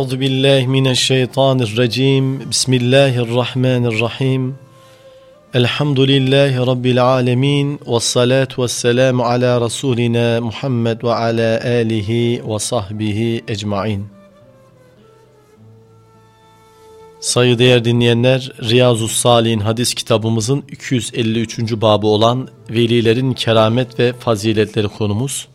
Euzu billahi mineşşeytanirracim. Bismillahirrahmanirrahim. Elhamdülillahi rabbil alamin ve salatu vesselamü ala rasulina Muhammed ve ala alihi ve sahbihi ecmaîn. Sayıdeğer dinleyenler, Riyazus Salih'in hadis kitabımızın 253. babı olan velilerin keramet ve faziletleri konumuz.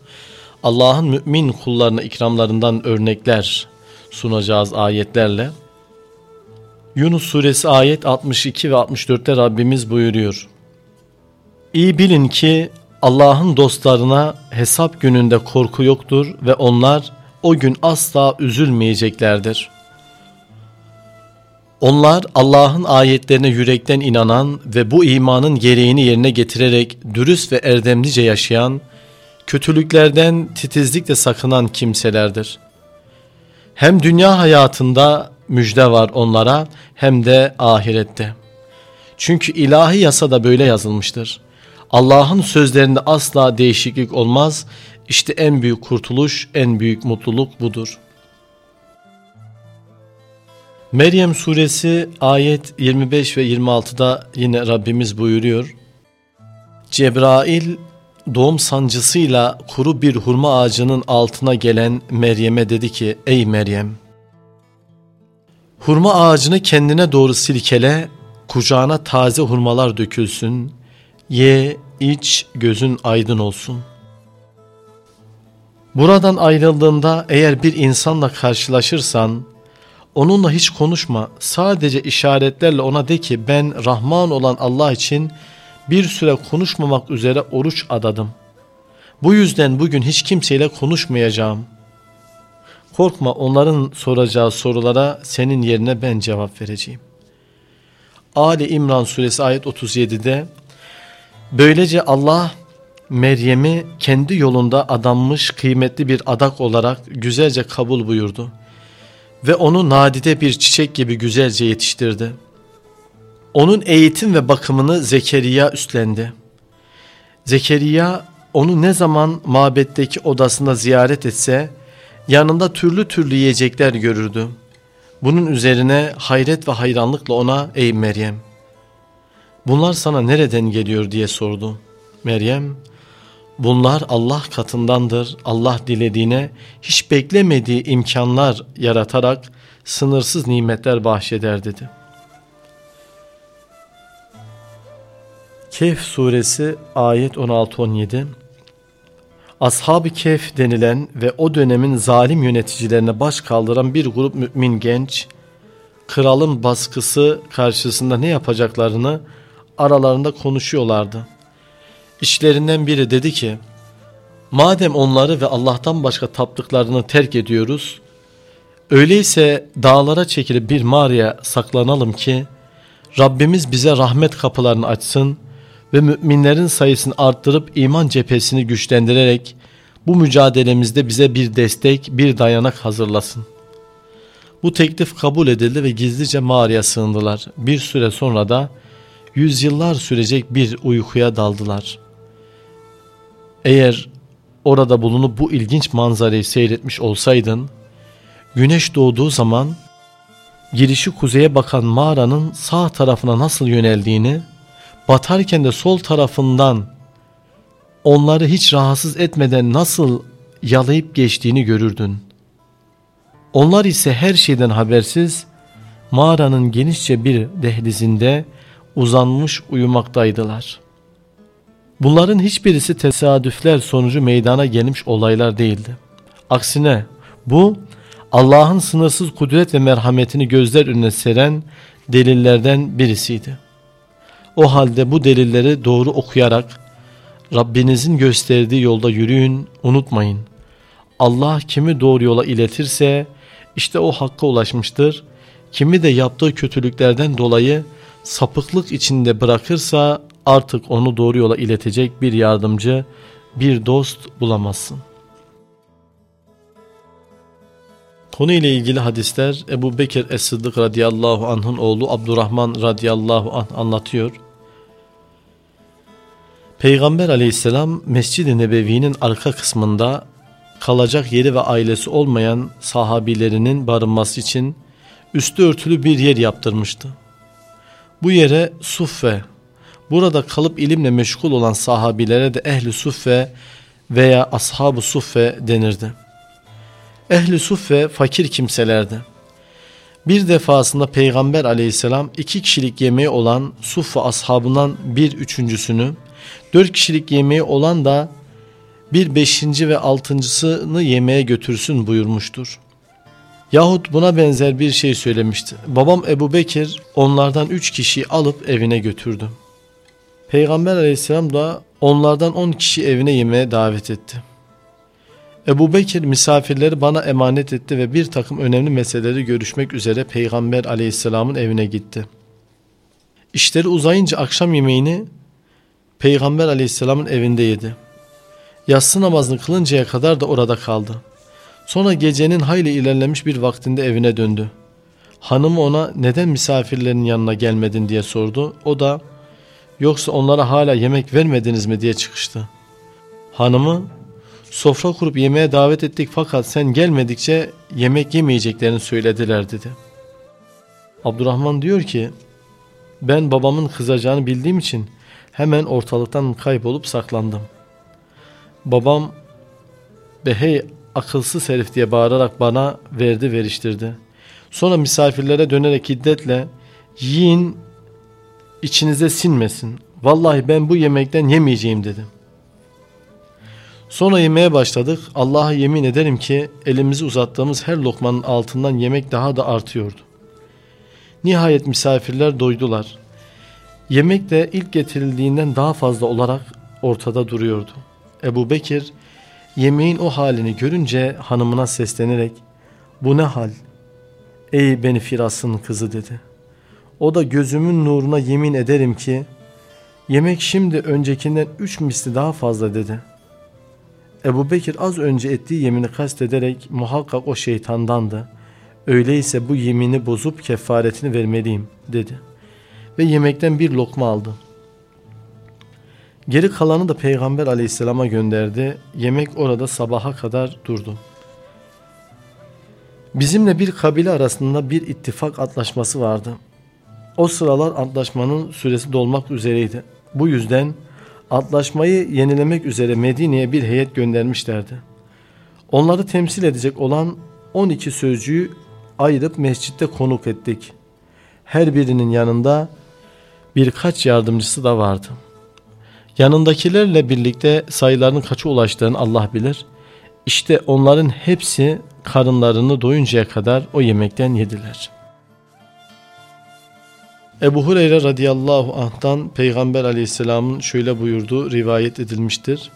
Allah'ın mümin kullarına ikramlarından örnekler sunacağız ayetlerle. Yunus suresi ayet 62 ve 64'te Rabbimiz buyuruyor. İyi bilin ki Allah'ın dostlarına hesap gününde korku yoktur ve onlar o gün asla üzülmeyeceklerdir. Onlar Allah'ın ayetlerine yürekten inanan ve bu imanın gereğini yerine getirerek dürüst ve erdemlice yaşayan, kötülüklerden titizlikle sakınan kimselerdir. Hem dünya hayatında müjde var onlara hem de ahirette. Çünkü ilahi yasada böyle yazılmıştır. Allah'ın sözlerinde asla değişiklik olmaz. İşte en büyük kurtuluş, en büyük mutluluk budur. Meryem suresi ayet 25 ve 26'da yine Rabbimiz buyuruyor. Cebrail doğum sancısıyla kuru bir hurma ağacının altına gelen Meryem'e dedi ki ey Meryem hurma ağacını kendine doğru silkele kucağına taze hurmalar dökülsün ye iç gözün aydın olsun. Buradan ayrıldığında eğer bir insanla karşılaşırsan onunla hiç konuşma sadece işaretlerle ona de ki ben Rahman olan Allah için bir süre konuşmamak üzere oruç adadım. Bu yüzden bugün hiç kimseyle konuşmayacağım. Korkma onların soracağı sorulara senin yerine ben cevap vereceğim. Ali İmran suresi ayet 37'de böylece Allah Meryem'i kendi yolunda adanmış kıymetli bir adak olarak güzelce kabul buyurdu ve onu nadide bir çiçek gibi güzelce yetiştirdi. Onun eğitim ve bakımını Zekeriya üstlendi. Zekeriya onu ne zaman mabetteki odasında ziyaret etse yanında türlü türlü yiyecekler görürdü. Bunun üzerine hayret ve hayranlıkla ona ey Meryem bunlar sana nereden geliyor diye sordu. Meryem bunlar Allah katındandır Allah dilediğine hiç beklemediği imkanlar yaratarak sınırsız nimetler bahşeder dedi. Kehf suresi ayet 16-17 Ashab-ı Kehf denilen ve o dönemin zalim yöneticilerine baş kaldıran bir grup mümin genç, kralın baskısı karşısında ne yapacaklarını aralarında konuşuyorlardı. İşlerinden biri dedi ki, madem onları ve Allah'tan başka taptıklarını terk ediyoruz, öyleyse dağlara çekilip bir mağaraya saklanalım ki, Rabbimiz bize rahmet kapılarını açsın ve müminlerin sayısını arttırıp iman cephesini güçlendirerek bu mücadelemizde bize bir destek, bir dayanak hazırlasın. Bu teklif kabul edildi ve gizlice mağaraya sığındılar. Bir süre sonra da yüzyıllar sürecek bir uykuya daldılar. Eğer orada bulunup bu ilginç manzarayı seyretmiş olsaydın, güneş doğduğu zaman girişi kuzeye bakan mağaranın sağ tarafına nasıl yöneldiğini batarken de sol tarafından onları hiç rahatsız etmeden nasıl yalayıp geçtiğini görürdün. Onlar ise her şeyden habersiz mağaranın genişçe bir dehlizinde uzanmış uyumaktaydılar. Bunların hiçbirisi tesadüfler sonucu meydana gelmiş olaylar değildi. Aksine bu Allah'ın sınırsız kudret ve merhametini gözler önüne seren delillerden birisiydi. O halde bu delilleri doğru okuyarak Rabbinizin gösterdiği yolda yürüyün, unutmayın. Allah kimi doğru yola iletirse işte o hakka ulaşmıştır. Kimi de yaptığı kötülüklerden dolayı sapıklık içinde bırakırsa artık onu doğru yola iletecek bir yardımcı, bir dost bulamazsın. Konu ile ilgili hadisler Ebu Bekir Es-Sıddık radıyallahu anh'ın oğlu Abdurrahman radıyallahu anh anlatıyor. Peygamber aleyhisselam Mescid-i Nebevi'nin arka kısmında kalacak yeri ve ailesi olmayan sahabilerinin barınması için üstü örtülü bir yer yaptırmıştı. Bu yere Suffe, burada kalıp ilimle meşgul olan sahabilere de ehli Suffe veya ashab-ı Suffe denirdi. Ehli Suffe fakir kimselerdi. Bir defasında Peygamber aleyhisselam iki kişilik yemeği olan Suffe ashabından bir üçüncüsünü, dört kişilik yemeği olan da bir beşinci ve altıncısını yemeğe götürsün buyurmuştur. Yahut buna benzer bir şey söylemişti. Babam Ebu Bekir onlardan üç kişiyi alıp evine götürdü. Peygamber aleyhisselam da onlardan on kişi evine yemeğe davet etti. Ebu Bekir misafirleri bana emanet etti ve bir takım önemli meseleleri görüşmek üzere Peygamber aleyhisselamın evine gitti. İşleri uzayınca akşam yemeğini Peygamber aleyhisselamın evinde yedi. Yatsı namazını kılıncaya kadar da orada kaldı. Sonra gecenin hayli ilerlemiş bir vaktinde evine döndü. Hanımı ona neden misafirlerin yanına gelmedin diye sordu. O da yoksa onlara hala yemek vermediniz mi diye çıkıştı. Hanımı sofra kurup yemeğe davet ettik fakat sen gelmedikçe yemek yemeyeceklerini söylediler dedi. Abdurrahman diyor ki ben babamın kızacağını bildiğim için hemen ortalıktan kaybolup saklandım. Babam be hey akılsız herif diye bağırarak bana verdi veriştirdi. Sonra misafirlere dönerek hiddetle yiyin içinize sinmesin. Vallahi ben bu yemekten yemeyeceğim dedim. Sonra yemeye başladık. Allah'a yemin ederim ki elimizi uzattığımız her lokmanın altından yemek daha da artıyordu. Nihayet misafirler doydular. Yemek de ilk getirildiğinden daha fazla olarak ortada duruyordu. Ebu Bekir yemeğin o halini görünce hanımına seslenerek bu ne hal? Ey beni Firas'ın kızı dedi. O da gözümün nuruna yemin ederim ki yemek şimdi öncekinden üç misli daha fazla dedi. Ebu Bekir az önce ettiği yemini kastederek muhakkak o şeytandandı. Öyleyse bu yemini bozup kefaretini vermeliyim dedi. Ve yemekten bir lokma aldı. Geri kalanı da Peygamber aleyhisselama gönderdi. Yemek orada sabaha kadar durdu. Bizimle bir kabile arasında bir ittifak antlaşması vardı. O sıralar antlaşmanın süresi dolmak üzereydi. Bu yüzden antlaşmayı yenilemek üzere Medine'ye bir heyet göndermişlerdi. Onları temsil edecek olan 12 sözcüyü ayırıp mescitte konuk ettik. Her birinin yanında birkaç yardımcısı da vardı. Yanındakilerle birlikte sayılarının kaça ulaştığını Allah bilir. İşte onların hepsi karınlarını doyuncaya kadar o yemekten yediler. Ebu Hureyre radıyallahu anh'tan Peygamber aleyhisselamın şöyle buyurduğu rivayet edilmiştir.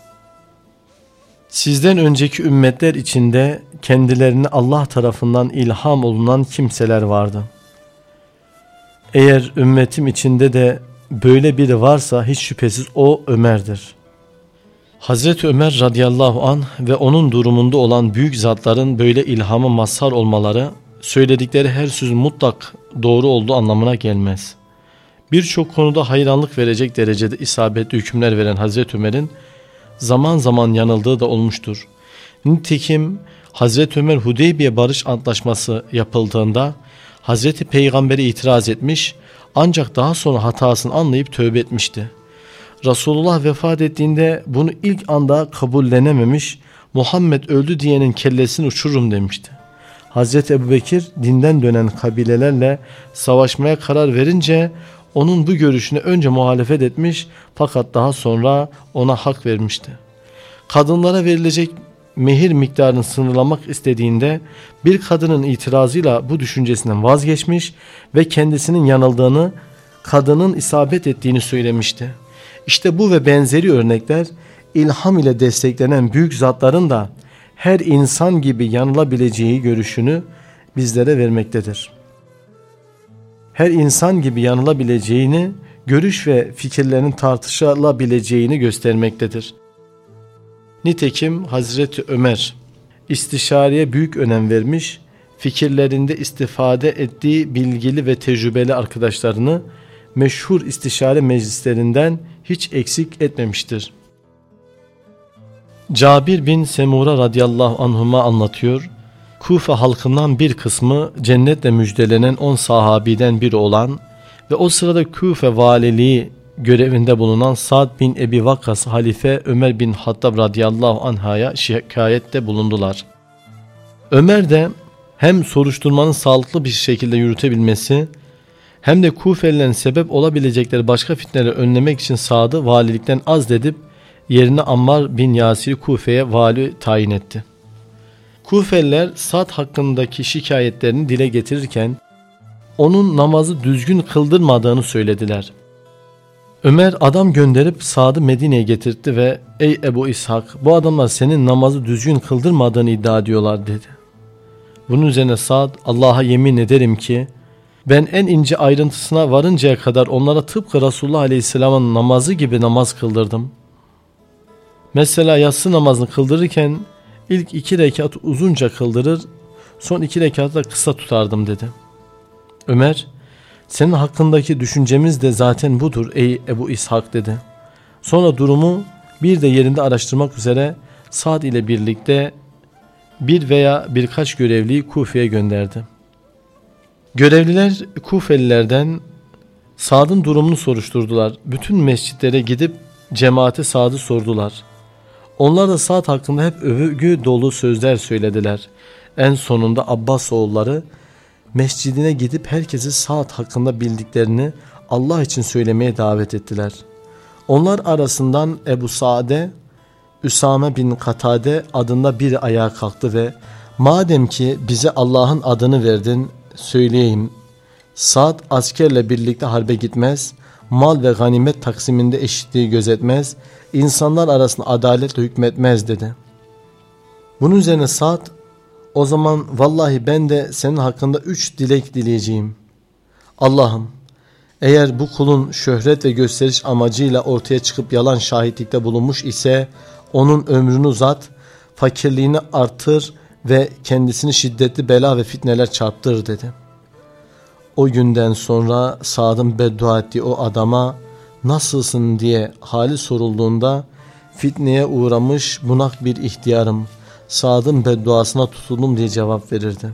Sizden önceki ümmetler içinde kendilerine Allah tarafından ilham olunan kimseler vardı. Eğer ümmetim içinde de böyle biri varsa hiç şüphesiz o Ömer'dir. Hazreti Ömer radıyallahu an ve onun durumunda olan büyük zatların böyle ilhamı mazhar olmaları söyledikleri her söz mutlak doğru olduğu anlamına gelmez. Birçok konuda hayranlık verecek derecede isabetli hükümler veren Hazreti Ömer'in zaman zaman yanıldığı da olmuştur. Nitekim Hazreti Ömer Hudeybiye Barış Antlaşması yapıldığında Hazreti Peygamber'e itiraz etmiş ancak daha sonra hatasını anlayıp tövbe etmişti. Resulullah vefat ettiğinde bunu ilk anda kabullenememiş Muhammed öldü diyenin kellesini uçururum demişti. Hazreti Ebubekir dinden dönen kabilelerle savaşmaya karar verince onun bu görüşüne önce muhalefet etmiş fakat daha sonra ona hak vermişti. Kadınlara verilecek mehir miktarını sınırlamak istediğinde bir kadının itirazıyla bu düşüncesinden vazgeçmiş ve kendisinin yanıldığını, kadının isabet ettiğini söylemişti. İşte bu ve benzeri örnekler ilham ile desteklenen büyük zatların da her insan gibi yanılabileceği görüşünü bizlere vermektedir. Her insan gibi yanılabileceğini, görüş ve fikirlerin tartışılabileceğini göstermektedir. Nitekim Hazreti Ömer istişareye büyük önem vermiş, fikirlerinde istifade ettiği bilgili ve tecrübeli arkadaşlarını meşhur istişare meclislerinden hiç eksik etmemiştir. Cabir bin Semura radıyallahu anhuma anlatıyor. Kufa halkından bir kısmı cennetle müjdelenen on sahabiden biri olan ve o sırada Kufa valiliği görevinde bulunan Sa'd bin Ebi Vakkas halife Ömer bin Hattab radıyallahu anhaya şikayette bulundular. Ömer de hem soruşturmanın sağlıklı bir şekilde yürütebilmesi hem de Kufelilerin sebep olabilecekleri başka fitneleri önlemek için Sa'd'ı valilikten azledip yerine Ammar bin Yasir'i Kufe'ye vali tayin etti. Kufeliler Sa'd hakkındaki şikayetlerini dile getirirken onun namazı düzgün kıldırmadığını söylediler. Ömer adam gönderip Sa'd'ı Medine'ye getirtti ve ''Ey Ebu İshak bu adamlar senin namazı düzgün kıldırmadığını iddia ediyorlar.'' dedi. Bunun üzerine Sa'd Allah'a yemin ederim ki ben en ince ayrıntısına varıncaya kadar onlara tıpkı Resulullah Aleyhisselam'ın namazı gibi namaz kıldırdım. Mesela yatsı namazını kıldırırken ilk iki rekat uzunca kıldırır, son iki rekatı da kısa tutardım dedi. Ömer, senin hakkındaki düşüncemiz de zaten budur ey Ebu İshak dedi. Sonra durumu bir de yerinde araştırmak üzere Sa'd ile birlikte bir veya birkaç görevliyi Kufe'ye gönderdi. Görevliler Kufelilerden Sad'ın durumunu soruşturdular. Bütün mescitlere gidip cemaate Sad'ı sordular. Onlar da Sa'd hakkında hep övgü dolu sözler söylediler. En sonunda Abbas oğulları mescidine gidip herkesi Sa'd hakkında bildiklerini Allah için söylemeye davet ettiler. Onlar arasından Ebu Sa'de, Üsame bin Katade adında biri ayağa kalktı ve madem ki bize Allah'ın adını verdin söyleyeyim. Sa'd askerle birlikte harbe gitmez, mal ve ganimet taksiminde eşitliği gözetmez, insanlar arasında adaletle hükmetmez dedi. Bunun üzerine Sa'd o zaman vallahi ben de senin hakkında üç dilek dileyeceğim. Allah'ım eğer bu kulun şöhret ve gösteriş amacıyla ortaya çıkıp yalan şahitlikte bulunmuş ise onun ömrünü uzat, fakirliğini artır ve kendisini şiddetli bela ve fitneler çarptır dedi. O günden sonra Sad'ın beddua ettiği o adama nasılsın diye hali sorulduğunda fitneye uğramış bunak bir ihtiyarım. Sad'ın bedduasına tutuldum diye cevap verirdi.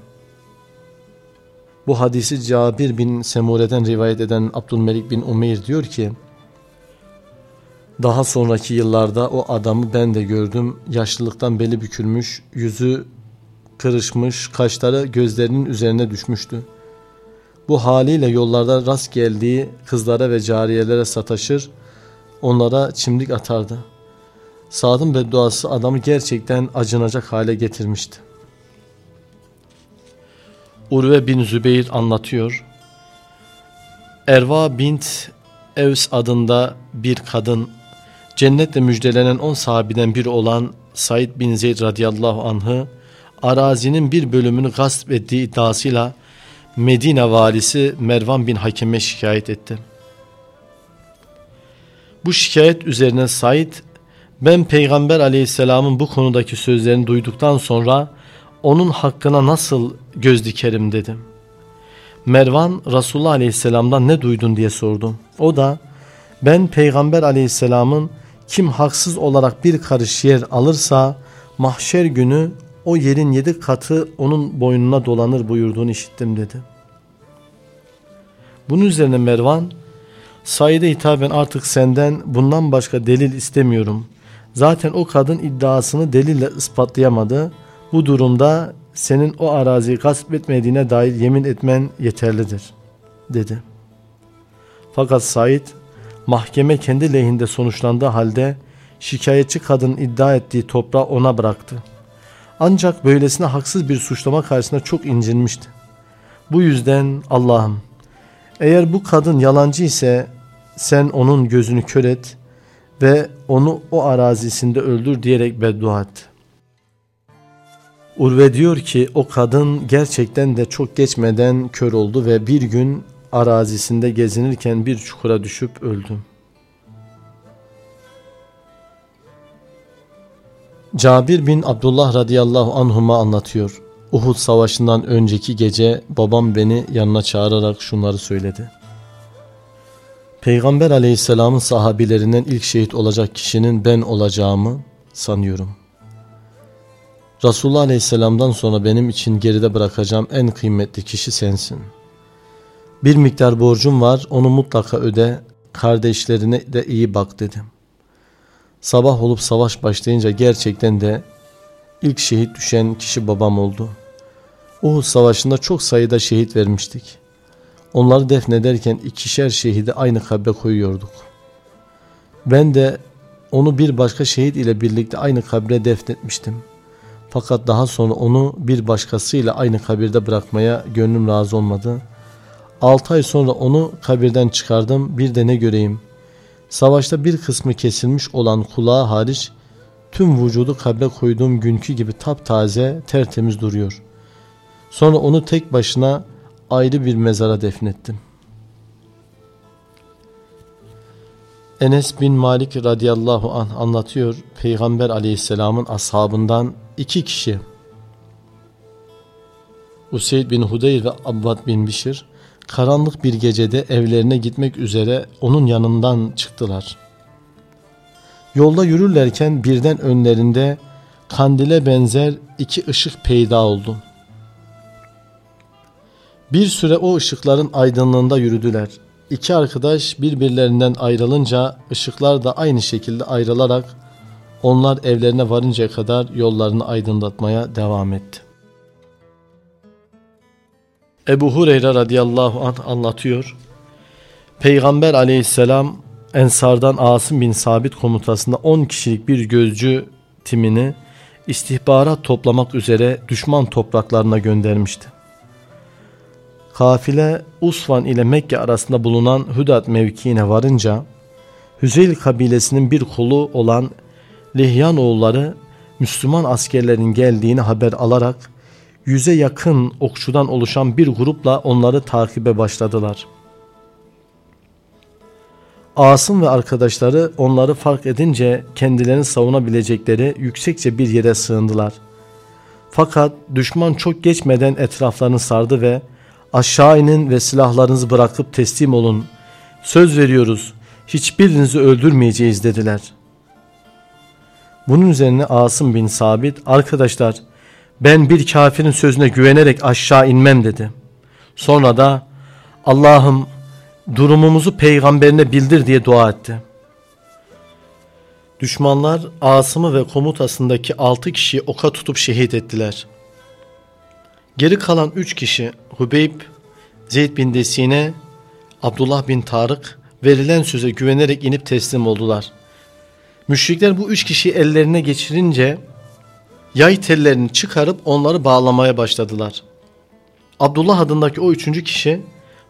Bu hadisi Cabir bin Semure'den rivayet eden Abdülmelik bin Umeyr diyor ki daha sonraki yıllarda o adamı ben de gördüm. Yaşlılıktan beli bükülmüş, yüzü kırışmış, kaşları gözlerinin üzerine düşmüştü. Bu haliyle yollarda rast geldiği kızlara ve cariyelere sataşır, onlara çimdik atardı. Sad'ın bedduası adamı gerçekten acınacak hale getirmişti. Urve bin Zübeyir anlatıyor. Erva bint Evs adında bir kadın cennetle müjdelenen on sahabiden biri olan Said bin Zeyd radıyallahu anh'ı arazinin bir bölümünü gasp ettiği iddiasıyla Medine valisi Mervan bin Hakem'e şikayet etti. Bu şikayet üzerine Said ben Peygamber aleyhisselamın bu konudaki sözlerini duyduktan sonra onun hakkına nasıl göz dikerim dedim. Mervan Resulullah aleyhisselamdan ne duydun diye sordu. O da ben Peygamber aleyhisselamın kim haksız olarak bir karış yer alırsa mahşer günü o yerin yedi katı onun boynuna dolanır buyurduğunu işittim dedi. Bunun üzerine Mervan, Said'e hitaben artık senden bundan başka delil istemiyorum. Zaten o kadın iddiasını delille ispatlayamadı. Bu durumda senin o araziyi gasp etmediğine dair yemin etmen yeterlidir, dedi. Fakat Said, mahkeme kendi lehinde sonuçlandığı halde şikayetçi kadın iddia ettiği toprağı ona bıraktı. Ancak böylesine haksız bir suçlama karşısında çok incinmişti. Bu yüzden Allah'ım eğer bu kadın yalancı ise sen onun gözünü kör et ve onu o arazisinde öldür diyerek beddua et. Urve diyor ki o kadın gerçekten de çok geçmeden kör oldu ve bir gün arazisinde gezinirken bir çukura düşüp öldü. Cabir bin Abdullah radıyallahu anhuma anlatıyor. Uhud savaşından önceki gece babam beni yanına çağırarak şunları söyledi. Peygamber aleyhisselamın sahabilerinden ilk şehit olacak kişinin ben olacağımı sanıyorum. Resulullah Aleyhisselam'dan sonra benim için geride bırakacağım en kıymetli kişi sensin. Bir miktar borcum var onu mutlaka öde kardeşlerine de iyi bak dedim. Sabah olup savaş başlayınca gerçekten de ilk şehit düşen kişi babam oldu. Uhud savaşında çok sayıda şehit vermiştik. Onları defnederken ikişer şehidi aynı kabre koyuyorduk. Ben de onu bir başka şehit ile birlikte aynı kabre defnetmiştim. Fakat daha sonra onu bir başkasıyla aynı kabirde bırakmaya gönlüm razı olmadı. Altı ay sonra onu kabirden çıkardım bir de ne göreyim. Savaşta bir kısmı kesilmiş olan kulağı hariç tüm vücudu kabre koyduğum günkü gibi taptaze tertemiz duruyor. Sonra onu tek başına ayrı bir mezara defnettim. Enes bin Malik radıyallahu anh anlatıyor. Peygamber aleyhisselamın ashabından iki kişi Useyd bin Hudeyr ve Abbad bin Bişir karanlık bir gecede evlerine gitmek üzere onun yanından çıktılar. Yolda yürürlerken birden önlerinde kandile benzer iki ışık peyda oldu. Bir süre o ışıkların aydınlığında yürüdüler. İki arkadaş birbirlerinden ayrılınca ışıklar da aynı şekilde ayrılarak onlar evlerine varıncaya kadar yollarını aydınlatmaya devam etti. Ebu Hureyre radıyallahu anh anlatıyor. Peygamber aleyhisselam Ensardan Asım bin Sabit komutasında 10 kişilik bir gözcü timini istihbarat toplamak üzere düşman topraklarına göndermişti. Kafile Usfan ile Mekke arasında bulunan Hüdat mevkiine varınca Hüzeyl kabilesinin bir kulu olan Lihyan oğulları Müslüman askerlerin geldiğini haber alarak yüze yakın okçudan oluşan bir grupla onları takibe başladılar. Asım ve arkadaşları onları fark edince kendilerini savunabilecekleri yüksekçe bir yere sığındılar. Fakat düşman çok geçmeden etraflarını sardı ve aşağı inin ve silahlarınızı bırakıp teslim olun. Söz veriyoruz hiçbirinizi öldürmeyeceğiz dediler. Bunun üzerine Asım bin Sabit arkadaşlar ben bir kafirin sözüne güvenerek aşağı inmem dedi. Sonra da Allah'ım durumumuzu peygamberine bildir diye dua etti. Düşmanlar Asım'ı ve komutasındaki altı kişiyi oka tutup şehit ettiler. Geri kalan üç kişi Hubeyb, Zeyd bin Desine, Abdullah bin Tarık verilen söze güvenerek inip teslim oldular. Müşrikler bu üç kişiyi ellerine geçirince yay tellerini çıkarıp onları bağlamaya başladılar. Abdullah adındaki o üçüncü kişi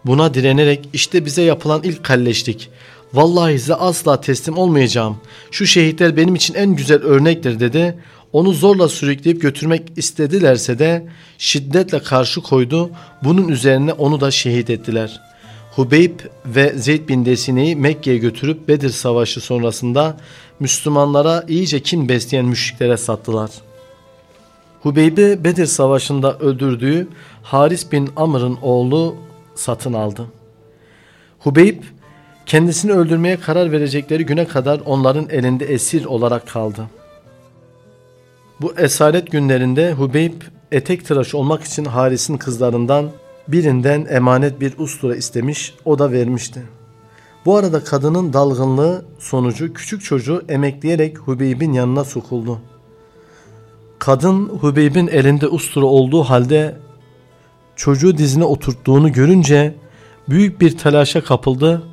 buna direnerek işte bize yapılan ilk kalleşlik. Vallahi size asla teslim olmayacağım. Şu şehitler benim için en güzel örnektir dedi. Onu zorla sürükleyip götürmek istedilerse de şiddetle karşı koydu. Bunun üzerine onu da şehit ettiler. Hubeyb ve Zeyd bin Desine'yi Mekke'ye götürüp Bedir Savaşı sonrasında Müslümanlara iyice kin besleyen müşriklere sattılar. Hubeyb'i Bedir Savaşı'nda öldürdüğü Haris bin Amr'ın oğlu satın aldı. Hubeyb kendisini öldürmeye karar verecekleri güne kadar onların elinde esir olarak kaldı. Bu esaret günlerinde Hubeyb etek tıraş olmak için Haris'in kızlarından birinden emanet bir ustura istemiş, o da vermişti. Bu arada kadının dalgınlığı sonucu küçük çocuğu emekleyerek Hubeyb'in yanına sokuldu. Kadın Hubeyb'in elinde ustura olduğu halde çocuğu dizine oturttuğunu görünce büyük bir telaşa kapıldı.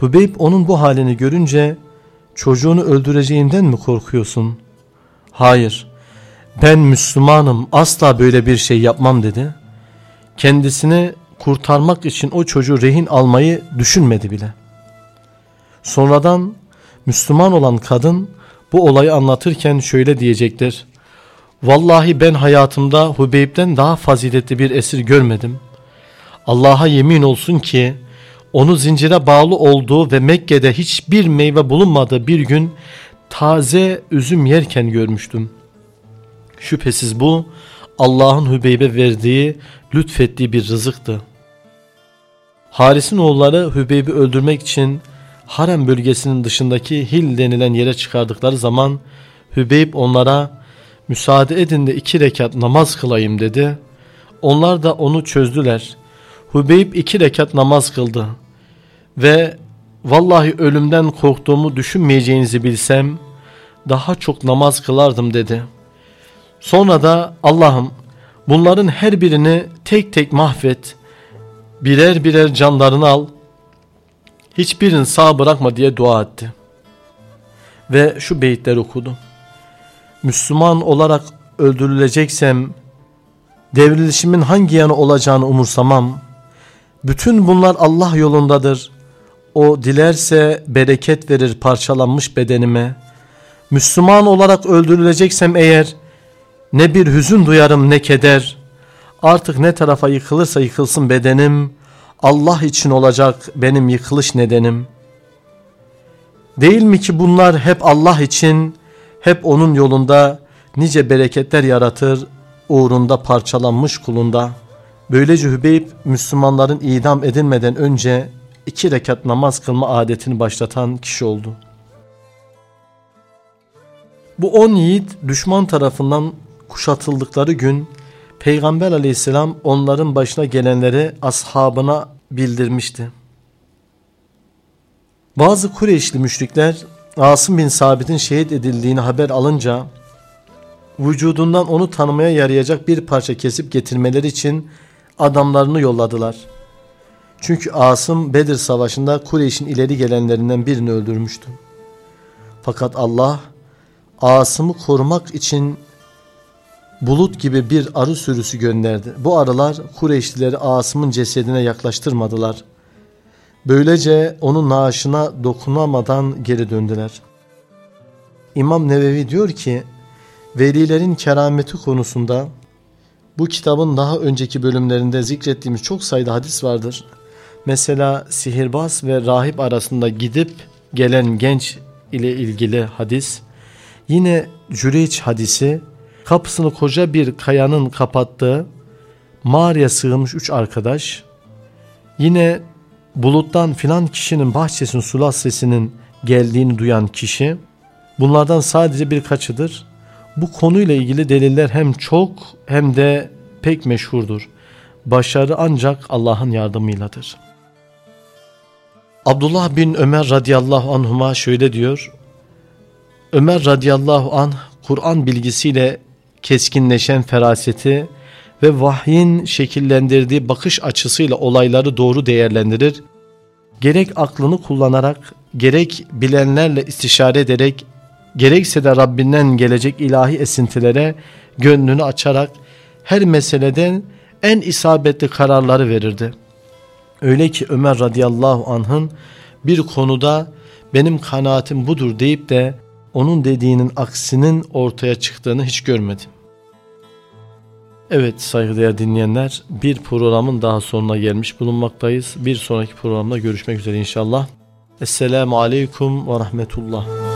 Hubeyb onun bu halini görünce çocuğunu öldüreceğinden mi korkuyorsun? Hayır ben Müslümanım asla böyle bir şey yapmam dedi. Kendisini kurtarmak için o çocuğu rehin almayı düşünmedi bile. Sonradan Müslüman olan kadın bu olayı anlatırken şöyle diyecektir. Vallahi ben hayatımda Hubeyb'den daha faziletli bir esir görmedim. Allah'a yemin olsun ki onu zincire bağlı olduğu ve Mekke'de hiçbir meyve bulunmadığı bir gün taze üzüm yerken görmüştüm. Şüphesiz bu Allah'ın Hübeyb'e verdiği, lütfettiği bir rızıktı. Haris'in oğulları Hübeyb'i öldürmek için harem bölgesinin dışındaki Hil denilen yere çıkardıkları zaman Hübeyb onlara müsaade edin de iki rekat namaz kılayım dedi. Onlar da onu çözdüler. Hubeyb iki rekat namaz kıldı. Ve vallahi ölümden korktuğumu düşünmeyeceğinizi bilsem daha çok namaz kılardım dedi. Sonra da Allah'ım bunların her birini tek tek mahvet, birer birer canlarını al, hiçbirini sağ bırakma diye dua etti. Ve şu beyitleri okudu. Müslüman olarak öldürüleceksem devrilişimin hangi yanı olacağını umursamam. Bütün bunlar Allah yolundadır. O dilerse bereket verir parçalanmış bedenime. Müslüman olarak öldürüleceksem eğer ne bir hüzün duyarım ne keder. Artık ne tarafa yıkılırsa yıkılsın bedenim. Allah için olacak benim yıkılış nedenim. Değil mi ki bunlar hep Allah için, hep onun yolunda nice bereketler yaratır, uğrunda parçalanmış kulunda. Böylece Hübeyb Müslümanların idam edilmeden önce iki rekat namaz kılma adetini başlatan kişi oldu. Bu on yiğit düşman tarafından kuşatıldıkları gün Peygamber aleyhisselam onların başına gelenleri ashabına bildirmişti. Bazı Kureyşli müşrikler Asım bin Sabit'in şehit edildiğini haber alınca vücudundan onu tanımaya yarayacak bir parça kesip getirmeleri için adamlarını yolladılar. Çünkü Asım Bedir Savaşı'nda Kureyş'in ileri gelenlerinden birini öldürmüştü. Fakat Allah Asım'ı korumak için bulut gibi bir arı sürüsü gönderdi. Bu arılar Kureyşlileri Asım'ın cesedine yaklaştırmadılar. Böylece onun naaşına dokunamadan geri döndüler. İmam Nevevi diyor ki, velilerin kerameti konusunda bu kitabın daha önceki bölümlerinde zikrettiğimiz çok sayıda hadis vardır. Mesela sihirbaz ve rahip arasında gidip gelen genç ile ilgili hadis. Yine Cüreyç hadisi kapısını koca bir kayanın kapattığı mağaraya sığınmış üç arkadaş. Yine buluttan filan kişinin bahçesinin sulas sesinin geldiğini duyan kişi. Bunlardan sadece birkaçıdır. Bu konuyla ilgili deliller hem çok hem de pek meşhurdur. Başarı ancak Allah'ın yardımıyladır. Abdullah bin Ömer radıyallahu anhuma şöyle diyor. Ömer radıyallahu anh Kur'an bilgisiyle keskinleşen feraseti ve vahyin şekillendirdiği bakış açısıyla olayları doğru değerlendirir. Gerek aklını kullanarak, gerek bilenlerle istişare ederek, gerekse de Rabbinden gelecek ilahi esintilere gönlünü açarak her meseleden en isabetli kararları verirdi. Öyle ki Ömer radıyallahu anh'ın bir konuda benim kanaatim budur deyip de onun dediğinin aksinin ortaya çıktığını hiç görmedim. Evet saygıdeğer dinleyenler bir programın daha sonuna gelmiş bulunmaktayız. Bir sonraki programda görüşmek üzere inşallah. Esselamu Aleyküm ve Rahmetullah.